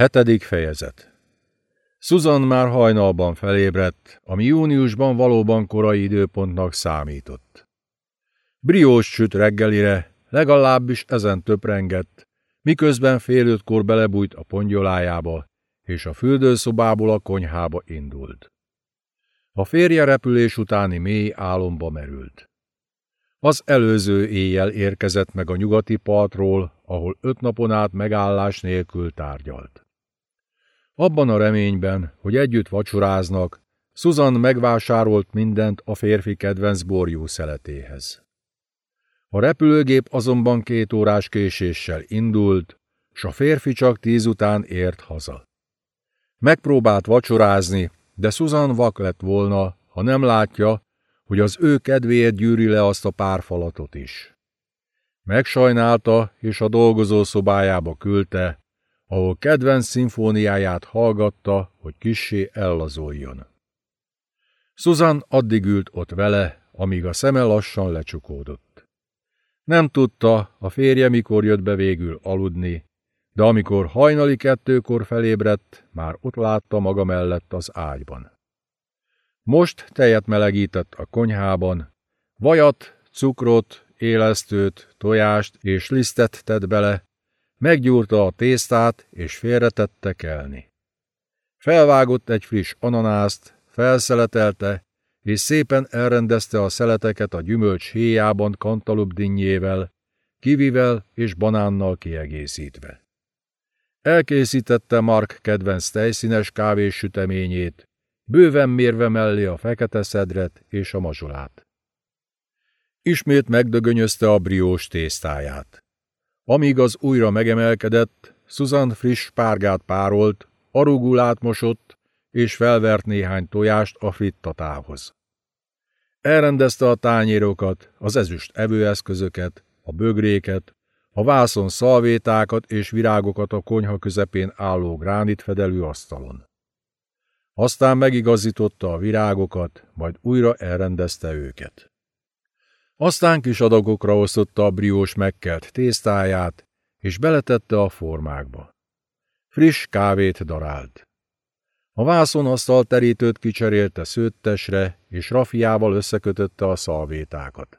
Hetedik fejezet Susan már hajnalban felébredt, ami júniusban valóban korai időpontnak számított. Briós süt reggelire, legalábbis ezen töprengett, miközben fél ötkor belebújt a pongyolájába, és a fürdőszobából a konyhába indult. A férje repülés utáni mély álomba merült. Az előző éjjel érkezett meg a nyugati partról, ahol öt napon át megállás nélkül tárgyalt. Abban a reményben, hogy együtt vacsoráznak, Susan megvásárolt mindent a férfi kedvenc borjú szeletéhez. A repülőgép azonban két órás késéssel indult, s a férfi csak tíz után ért haza. Megpróbált vacsorázni, de Susan vak lett volna, ha nem látja, hogy az ő kedvéért gyűri le azt a pár falatot is. Megsajnálta, és a dolgozó szobájába küldte, ahol kedvenc szimfóniáját hallgatta, hogy kissé ellazoljon. Susan addig ült ott vele, amíg a szeme lassan lecsukódott. Nem tudta, a férje mikor jött be végül aludni, de amikor hajnali kettőkor felébredt, már ott látta maga mellett az ágyban. Most tejet melegített a konyhában, vajat, cukrot, élesztőt, tojást és lisztet tett bele, Meggyúrta a tésztát, és félretette kelni. Felvágott egy friss ananászt, felszeletelte, és szépen elrendezte a szeleteket a gyümölcs héjában kantalup dinnyével, kivivel és banánnal kiegészítve. Elkészítette Mark kedvenc tejszínes kávés süteményét, bőven mérve mellé a fekete szedret és a mazsolát. Ismét megdögönyözte a briós tésztáját. Amíg az újra megemelkedett, Susan friss párgát párolt, arugulát mosott, és felvert néhány tojást a frittatához. Elrendezte a tányérokat, az ezüst evőeszközöket, a bögréket, a vászon szalvétákat és virágokat a konyha közepén álló gránitfedelű asztalon. Aztán megigazította a virágokat, majd újra elrendezte őket. Aztán kis adagokra osztotta a briós megkelt tésztáját, és beletette a formákba. Friss kávét darált. A vászonasztal terítőt kicserélte szőttesre, és rafiával összekötötte a szalvétákat.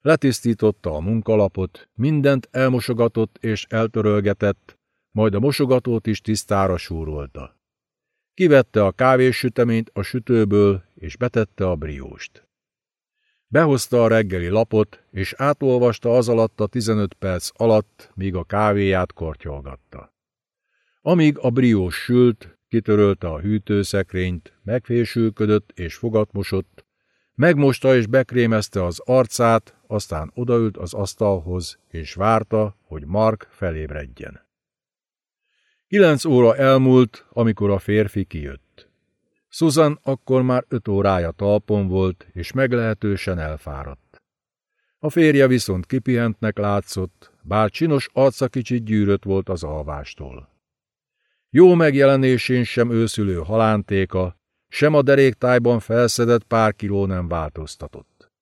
Letisztította a munkalapot, mindent elmosogatott és eltörölgetett, majd a mosogatót is tisztára súrolta. Kivette a kávéssüteményt a sütőből, és betette a brióst. Behozta a reggeli lapot, és átolvasta az alatt a 15 perc alatt, míg a kávéját kortyolgatta. Amíg a briós sült, kitörölte a hűtőszekrényt, megfésülködött és fogatmosott, megmosta és bekrémezte az arcát, aztán odaült az asztalhoz, és várta, hogy Mark felébredjen. Kilenc óra elmúlt, amikor a férfi kijött. Susan akkor már öt órája talpon volt, és meglehetősen elfáradt. A férje viszont kipihentnek látszott, bár csinos arca kicsit gyűrött volt az alvástól. Jó megjelenésén sem őszülő halántéka, sem a deréktájban felszedett pár kiló nem változtatott.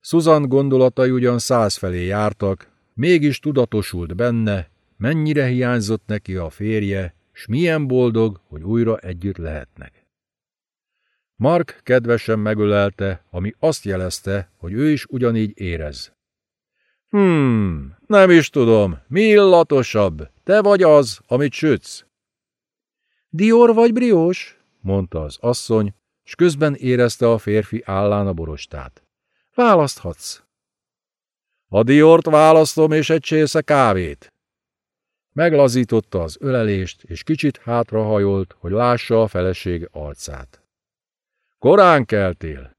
Susan gondolatai ugyan száz felé jártak, mégis tudatosult benne, mennyire hiányzott neki a férje, s milyen boldog, hogy újra együtt lehetnek. Mark kedvesen megölelte, ami azt jelezte, hogy ő is ugyanígy érez. Hmm, nem is tudom, mi illatosabb, te vagy az, amit sütsz. Dior vagy briós? mondta az asszony, s közben érezte a férfi állán a borostát. Választhatsz. A Diort választom, és egy csésze kávét. Meglazította az ölelést, és kicsit hátrahajolt, hogy lássa a feleség arcát. Korán keltél.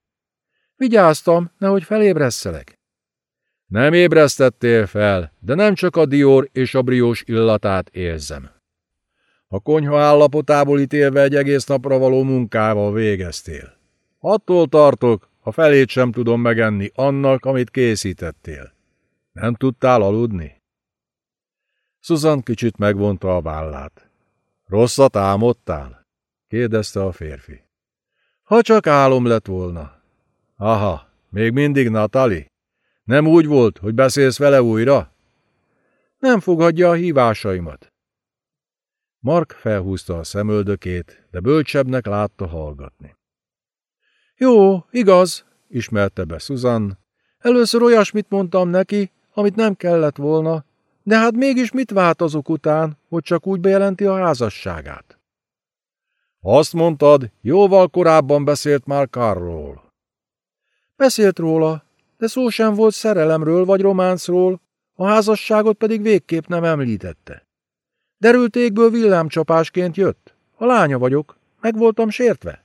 Vigyáztam, nehogy felébresszelek. Nem ébresztettél fel, de nem csak a dior és a briós illatát érzem. A konyha állapotából ítélve egy egész napra való munkával végeztél. Attól tartok, a felét sem tudom megenni annak, amit készítettél. Nem tudtál aludni? Susan kicsit megvonta a vállát. Rosszat álmodtál? kérdezte a férfi. Ha csak álom lett volna. Aha, még mindig Natali? Nem úgy volt, hogy beszélsz vele újra? Nem fogadja a hívásaimat. Mark felhúzta a szemöldökét, de bölcsebbnek látta hallgatni. Jó, igaz, ismerte be Susan. Először olyasmit mondtam neki, amit nem kellett volna, de hát mégis mit vált azok után, hogy csak úgy bejelenti a házasságát? Azt mondtad, jóval korábban beszélt már Karlról. Beszélt róla, de szó sem volt szerelemről vagy románcról, a házasságot pedig végképp nem említette. Derültékből villámcsapásként jött. A lánya vagyok, meg voltam sértve.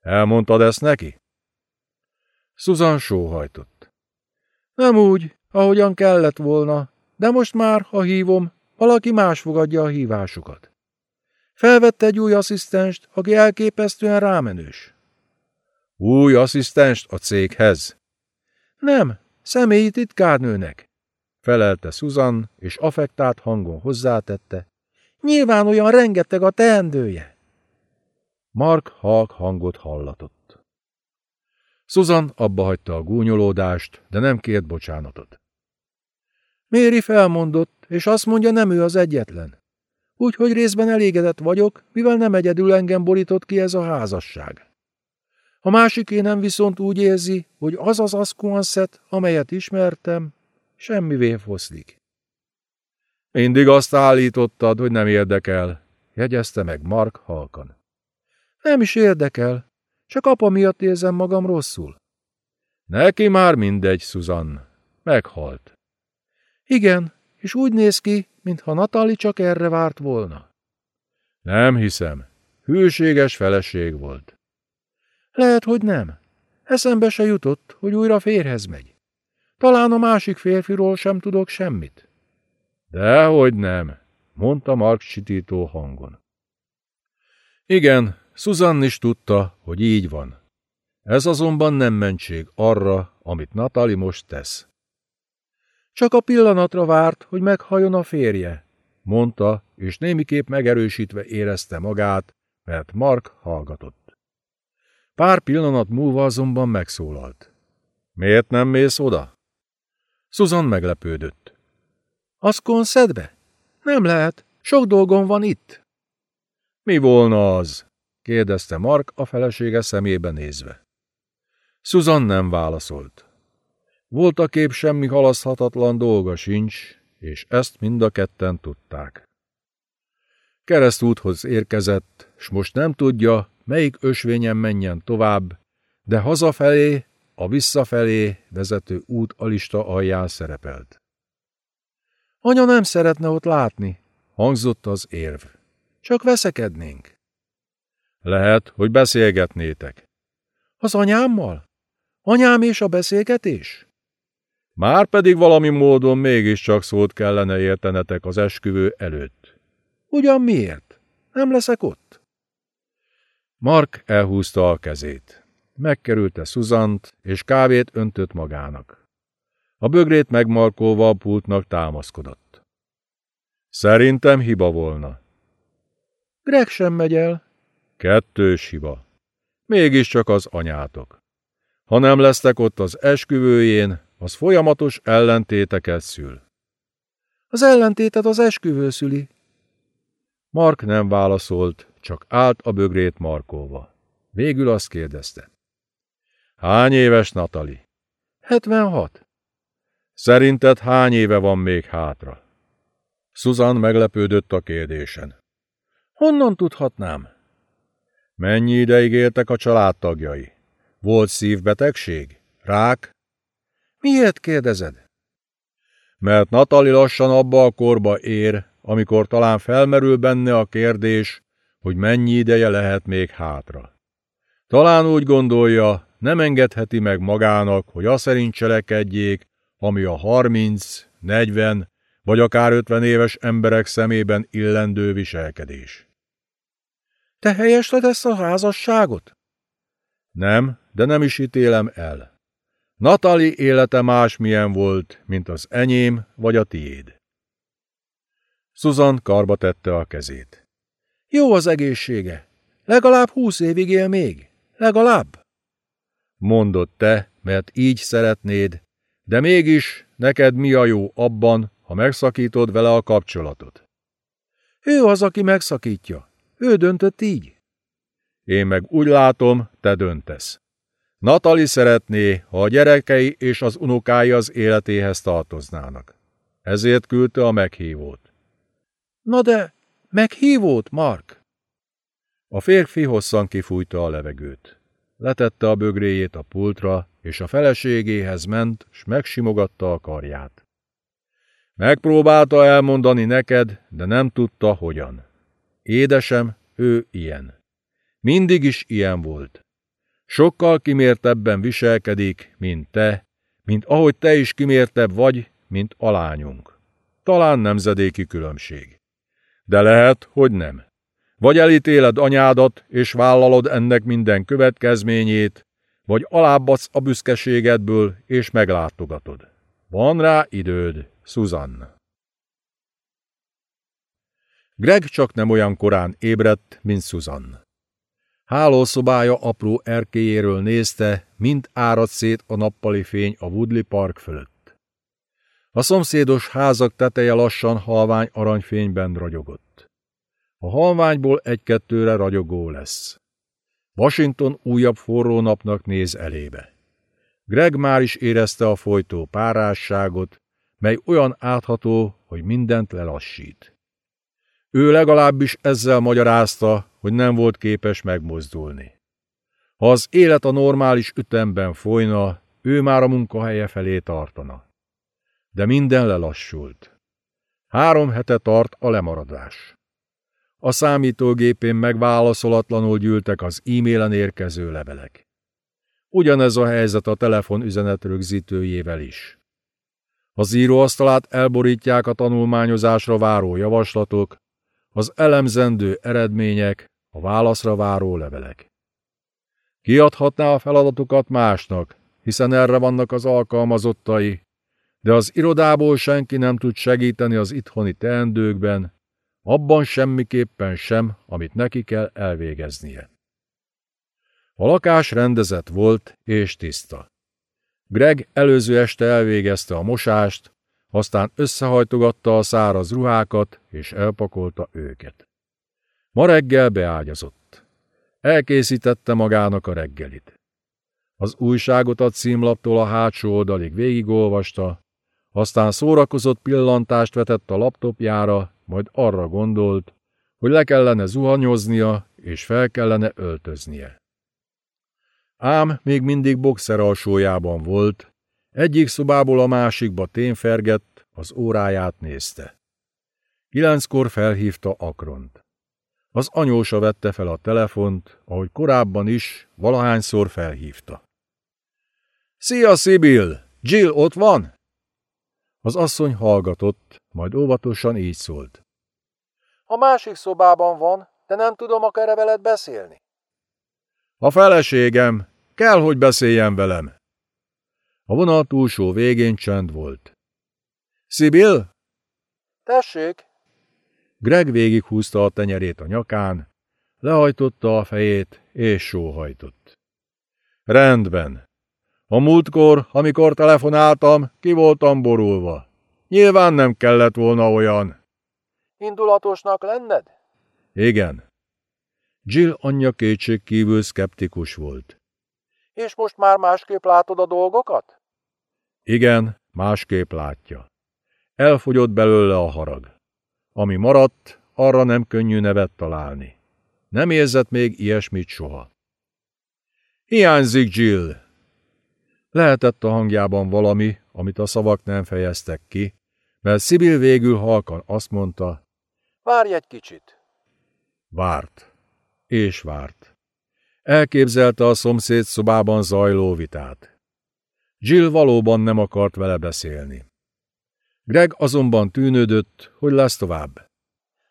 Elmondtad ezt neki? Susan sóhajtott. Nem úgy, ahogyan kellett volna, de most már, ha hívom, valaki más fogadja a hívásukat. Felvette egy új asszisztenst, aki elképesztően rámenős. Új asszisztenst a céghez? Nem, személyi titkárnőnek, felelte Susan, és affektált hangon hozzátette. Nyilván olyan rengeteg a teendője. Mark halk hangot hallatott. Susan abba hagyta a gúnyolódást, de nem kért bocsánatot. Méri felmondott, és azt mondja, nem ő az egyetlen. Úgyhogy részben elégedett vagyok, mivel nem egyedül engem borított ki ez a házasság. A másik énem viszont úgy érzi, hogy az az Asquanszet, amelyet ismertem, semmivé foszlik. Mindig azt állítottad, hogy nem érdekel, jegyezte meg Mark halkan. Nem is érdekel, csak apa miatt érzem magam rosszul. Neki már mindegy, Susan. Meghalt. Igen, és úgy néz ki, mintha Natali csak erre várt volna. Nem hiszem. Hűséges feleség volt. Lehet, hogy nem. Eszembe se jutott, hogy újra férhez megy. Talán a másik férfiról sem tudok semmit. Dehogy nem, mondta Mark sitító hangon. Igen, Susan is tudta, hogy így van. Ez azonban nem mentség arra, amit Natali most tesz. Csak a pillanatra várt, hogy meghajon a férje, mondta, és némiképp megerősítve érezte magát, mert Mark hallgatott. Pár pillanat múlva azonban megszólalt. Miért nem mész oda? Susan meglepődött. Aszkon szedbe? Nem lehet, sok dolgom van itt. Mi volna az? kérdezte Mark a felesége szemébe nézve. Susan nem válaszolt. Volt a kép semmi halaszthatatlan dolga sincs, és ezt mind a ketten tudták. Keresztúthoz érkezett, s most nem tudja, melyik ösvényen menjen tovább, de hazafelé, a visszafelé vezető út a lista alján szerepelt. Anya nem szeretne ott látni, hangzott az érv. Csak veszekednénk. Lehet, hogy beszélgetnétek. Az anyámmal? Anyám és a beszélgetés? Már pedig valami módon mégiscsak szót kellene értenetek az esküvő előtt. Ugyan miért? Nem leszek ott? Mark elhúzta a kezét. Megkerülte Szuzant, és kávét öntött magának. A bögrét megmarkolva a pultnak támaszkodott. Szerintem hiba volna. Greg sem megy el. Kettős hiba. Mégiscsak az anyátok. Ha nem lesztek ott az esküvőjén, az folyamatos ellentéteket szül. Az ellentétet az esküvő szüli. Mark nem válaszolt, csak állt a bögrét markolva. Végül azt kérdezte. Hány éves Natali? 76. Szerinted hány éve van még hátra? Susan meglepődött a kérdésen. Honnan tudhatnám? Mennyi ideig éltek a családtagjai? Volt szívbetegség? Rák? Miért kérdezed? Mert Natali lassan abba a korba ér, amikor talán felmerül benne a kérdés, hogy mennyi ideje lehet még hátra. Talán úgy gondolja, nem engedheti meg magának, hogy azt szerint cselekedjék, ami a 30, 40 vagy akár 50 éves emberek szemében illendő viselkedés. Te helyesled ezt a házasságot? Nem, de nem is ítélem el. Natali élete másmilyen volt, mint az enyém vagy a tiéd. Susan karba tette a kezét. Jó az egészsége. Legalább húsz évig él még. Legalább. Mondott te, mert így szeretnéd, de mégis neked mi a jó abban, ha megszakítod vele a kapcsolatot? Ő az, aki megszakítja. Ő döntött így. Én meg úgy látom, te döntesz. Natali szeretné, ha a gyerekei és az unokái az életéhez tartoznának. Ezért küldte a meghívót. Na de, meghívót, Mark? A férfi hosszan kifújta a levegőt. Letette a bögréjét a pultra, és a feleségéhez ment, s megsimogatta a karját. Megpróbálta elmondani neked, de nem tudta, hogyan. Édesem, ő ilyen. Mindig is ilyen volt. Sokkal kimértebben viselkedik, mint te, mint ahogy te is kimértebb vagy, mint a lányunk. Talán nemzedéki különbség. De lehet, hogy nem. Vagy elítéled anyádat, és vállalod ennek minden következményét, vagy alábbadsz a büszkeségedből, és meglátogatod. Van rá időd, Susan. Greg csak nem olyan korán ébredt, mint Susan. Hálószobája apró erkéjéről nézte, mint árad szét a nappali fény a Woodley Park fölött. A szomszédos házak teteje lassan halvány aranyfényben ragyogott. A halványból egy-kettőre ragyogó lesz. Washington újabb forró napnak néz elébe. Greg már is érezte a folytó párásságot, mely olyan átható, hogy mindent lelassít. Ő legalábbis ezzel magyarázta, hogy nem volt képes megmozdulni. Ha az élet a normális ütemben folyna, ő már a munkahelye felé tartana. De minden lelassult. Három hete tart a lemaradás. A számítógépén megválaszolatlanul gyűltek az e-mailen érkező levelek. Ugyanez a helyzet a telefon üzenet rögzítőjével is. Az íróasztalát elborítják a tanulmányozásra váró javaslatok, az elemzendő eredmények, a válaszra váró levelek. Kiadhatná a feladatokat másnak, hiszen erre vannak az alkalmazottai, de az irodából senki nem tud segíteni az itthoni teendőkben, abban semmiképpen sem, amit neki kell elvégeznie. A lakás rendezett volt és tiszta. Greg előző este elvégezte a mosást, aztán összehajtogatta a száraz ruhákat, és elpakolta őket. Ma reggel beágyazott. Elkészítette magának a reggelit. Az újságot a címlaptól a hátsó oldalig végigolvasta, aztán szórakozott pillantást vetett a laptopjára, majd arra gondolt, hogy le kellene zuhanyoznia, és fel kellene öltöznie. Ám még mindig boxer alsójában volt, egyik szobából a másikba témfergett, az óráját nézte. Kilenckor felhívta Akront. Az anyósa vette fel a telefont, ahogy korábban is, valahányszor felhívta. Szia, Sibyl! Jill ott van? Az asszony hallgatott, majd óvatosan így szólt. A másik szobában van, de nem tudom, akar-e veled beszélni. A feleségem, kell, hogy beszéljen velem. A vonal túlsó végén csend volt. Sibyl? Tessék? Greg végighúzta a tenyerét a nyakán, lehajtotta a fejét és sóhajtott. Rendben. A múltkor, amikor telefonáltam, ki voltam borulva. Nyilván nem kellett volna olyan. Indulatosnak lenned? Igen. Jill anyja kétség kívül szkeptikus volt. És most már másképp látod a dolgokat? Igen, másképp látja. Elfogyott belőle a harag. Ami maradt, arra nem könnyű nevet találni. Nem érzett még ilyesmit soha. Hiányzik Jill. Lehetett a hangjában valami, amit a szavak nem fejeztek ki, mert Sibyl végül halkan azt mondta, Várj egy kicsit. Várt. És várt. Elképzelte a szomszéd szobában zajló vitát. Jill valóban nem akart vele beszélni. Greg azonban tűnődött, hogy lesz tovább.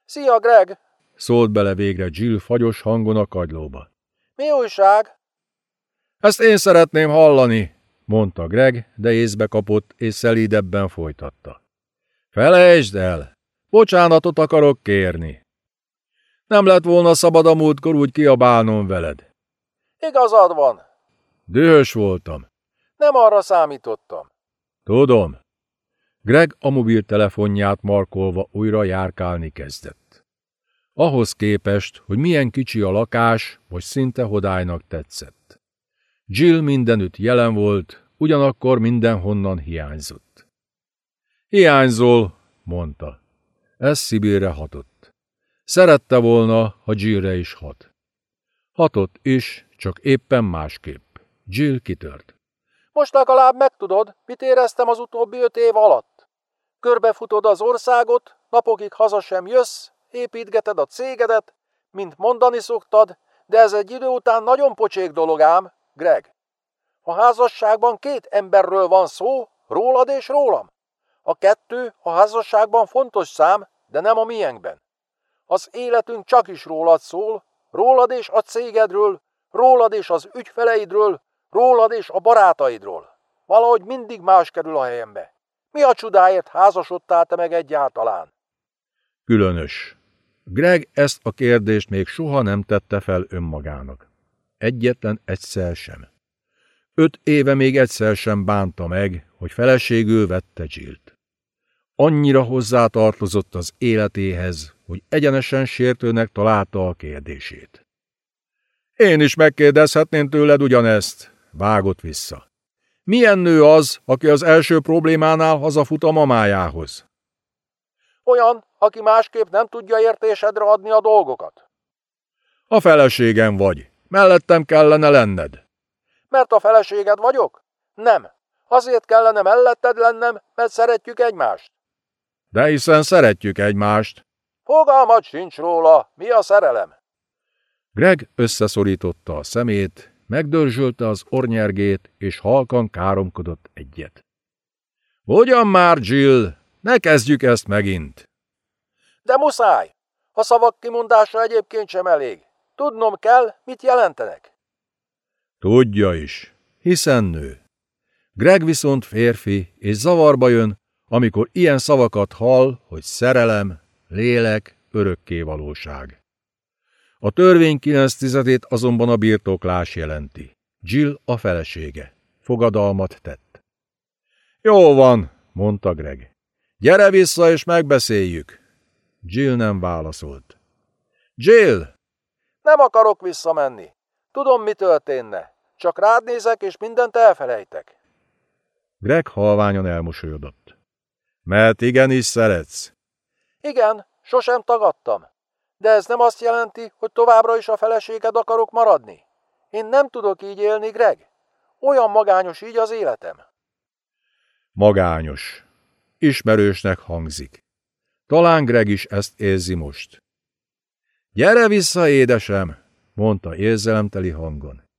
Szia, Greg! Szólt bele végre Jill fagyos hangon a kagylóba. Mi újság? Ezt én szeretném hallani, mondta Greg, de észbe kapott és szelídebben folytatta. Felejtsd el! Bocsánatot akarok kérni. Nem lett volna szabad a múltkor úgy kiabálnom veled. Igazad van. Dühös voltam. Nem arra számítottam. Tudom. Greg a mobiltelefonját markolva újra járkálni kezdett. Ahhoz képest, hogy milyen kicsi a lakás, vagy szinte hodálynak tetszett. Jill mindenütt jelen volt, ugyanakkor mindenhonnan hiányzott. Hiányzol, mondta. Ez Szibírre hatott. Szerette volna, ha Jillre is hat. Hatott is, csak éppen másképp. Jill kitört. Most legalább megtudod, mit éreztem az utóbbi öt év alatt. Körbefutod az országot, napokig haza sem jössz, építgeted a cégedet, mint mondani szoktad, de ez egy idő után nagyon pocsék dolog ám, Greg. A házasságban két emberről van szó, rólad és rólam. A kettő a házasságban fontos szám, de nem a miénkben. Az életünk csak is rólad szól, rólad és a cégedről, rólad és az ügyfeleidről, rólad és a barátaidról. Valahogy mindig más kerül a helyembe. Mi a csodáért házasodtál te meg egyáltalán? Különös. Greg ezt a kérdést még soha nem tette fel önmagának. Egyetlen egyszer sem. Öt éve még egyszer sem bánta meg, hogy feleségül vette Jillt. Annyira hozzátartozott az életéhez, hogy egyenesen sértőnek találta a kérdését. Én is megkérdezhetném tőled ugyanezt, vágott vissza. Milyen nő az, aki az első problémánál hazafut a mamájához? Olyan, aki másképp nem tudja értésedre adni a dolgokat. A feleségem vagy. Mellettem kellene lenned. Mert a feleséged vagyok? Nem. Azért kellene melletted lennem, mert szeretjük egymást. De hiszen szeretjük egymást. Fogalmat sincs róla, mi a szerelem. Greg összeszorította a szemét, megdörzsölte az ornyergét, és halkan káromkodott egyet. Hogyan már, Jill? Ne kezdjük ezt megint! De muszáj! A szavak kimondása egyébként sem elég. Tudnom kell, mit jelentenek. Tudja is, hiszen nő. Greg viszont férfi, és zavarba jön, amikor ilyen szavakat hall, hogy szerelem, lélek, örökké valóság. A törvény kilenc tizedét azonban a birtoklás jelenti. Jill a felesége. Fogadalmat tett. Jó van, mondta Greg. Gyere vissza és megbeszéljük. Jill nem válaszolt. Jill! Nem akarok visszamenni. Tudom, mi történne. Csak rád nézek, és mindent elfelejtek. Greg halványan elmosolyodott. Mert igenis szeretsz. Igen, sosem tagadtam. De ez nem azt jelenti, hogy továbbra is a feleséged akarok maradni. Én nem tudok így élni, Greg. Olyan magányos így az életem. Magányos. Ismerősnek hangzik. Talán Greg is ezt érzi most. Gyere vissza, édesem, mondta érzelemteli hangon.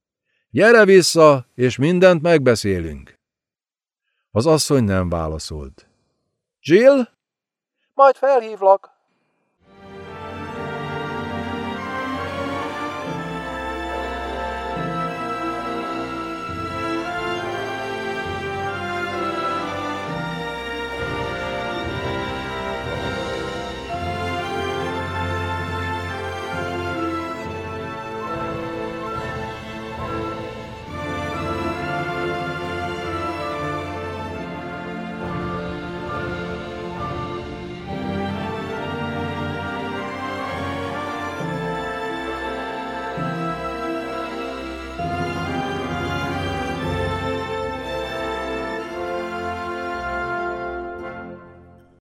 Gyere vissza, és mindent megbeszélünk. Az asszony nem válaszolt. Jill? Majd felhívlak,